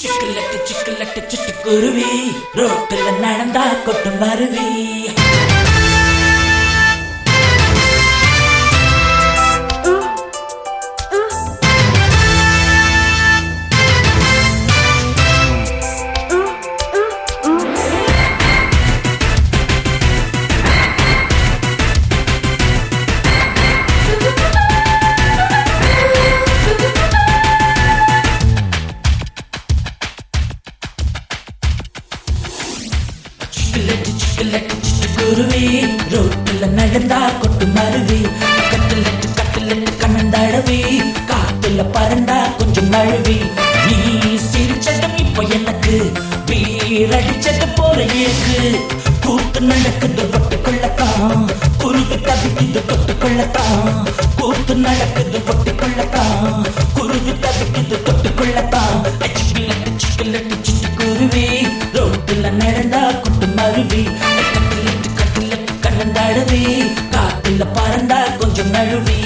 சிக்கலட்டு சிக்கலட்டு சிட்டுக்குருவி. ரோட்டில் நடந்தா கொட்டும் வருவி ரோட்டில் நடந்தா கொட்டும் வருவி கட்டலட்டு கட்டலட்டு கண்ணந்தழவி காத்துல பறந்தா கொஞ்சம் அழுவி. நீ சிரிச்சதும் இப்போ எனக்கு வீரடிச்சது போற ஏக்கு கூத்து நடக்குது பொட்டு கொள்ளத்தான். குருவி தவிக்குது தொட்டு கொள்ளத்தான். கூத்து நடக்குது பொட்டு கொள்ளத்தான். குருவி தவிக்குது தொட்டு கொள்ளத்தான். சிக்கலட்டு சிக்கலட்டு சிட்டுக்குருவி ரோட்டுல நடந்தா கொட்டு மருவி கண்ணந்தழவி காத்துல பறந்தா கொஞ்சம் நழுவி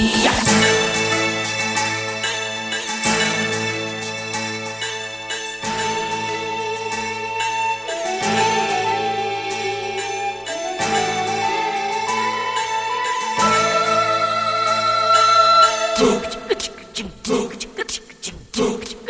MTV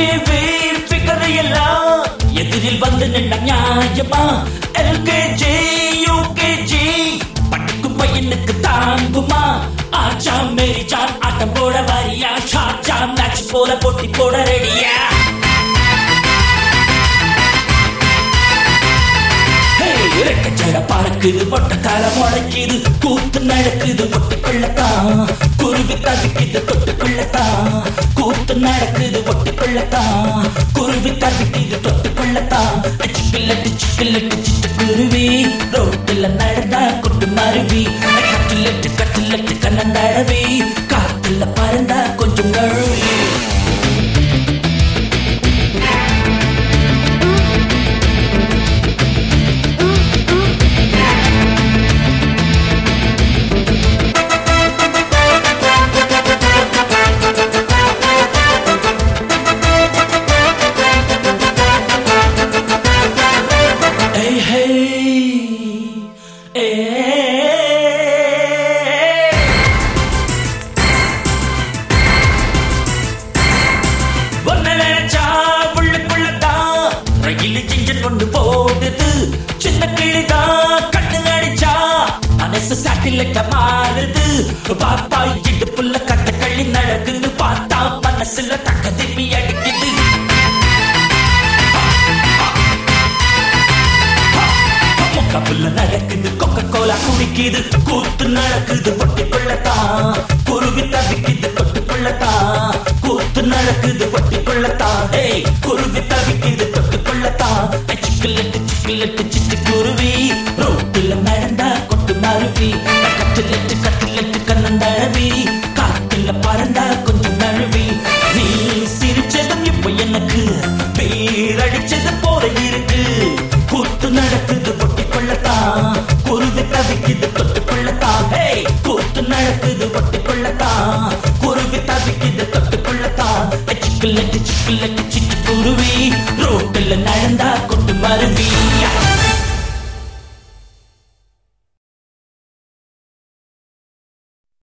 figure எல்லாம் எதிரில் வந்து நின்ற நியாயமா? எல்கேஜி யூகேஜி படிக்கும் பையனுக்கு தாங்குமா? ஆச்சா மேரி சான் ஆட்டம் போட வரியா? ஷாஜா மேட்ச் போல போ இறக்கச்சட பறக்குது பொட்ட கால முளைக்குது கூத்து நடக்குது பொட்டு குருவி தவிக்குது தொட்டுக்குள்ளத்தான் கூத்து நடக்குது பொட்டு குருவி தவிக்குது தொட்டுக்குள்ளத்தான் கொள்ளத்தான் சிக்கிலட்டு சிக்கிலட்டு சிட்டு சின்ன கண்ணு அடிச்சா? மனசு சாட்டிலைட்ட மாறுது. பாப்பா இடுப்புள்ள கட்ட கள்ளி நடக்குது. பார்த்தா மனசுல தக்க திருப்பி அடிக்குது. கப்பல்ல நடக்குது. கொக்க கோலா குடிக்குது. கூத்து நடக்குது. பொட்டி கொள்ளத்தான் குருவி தவிக்குது. தொட்டு கொள்ளத்தான் கூத்து நடக்குது. பொட்டி கொள்ளத்தான் டேய் குருவி தவிக்குது. தொட்டு கொள்ளத்தான் சிக்கிலட்டு சிக்கிலட்டு சிட்டு எனக்கு பேரடிச்சது போல இருக்கு. கூத்து நடக்குது பொட்டி கொள்ளத்தான் குருவி தவிக்குது தொட்டு கொள்ளத்தான் கூத்து நடக்குது பொட்டி கொள்ளத்தான் குருவி தவிக்குது தொட்டு கொள்ளத்தான் சிக்கிலட்டு சிக்கிலட்டு சிட்டு குருவி. ரோட்டில் நடந்தா கொண்டு மருவி.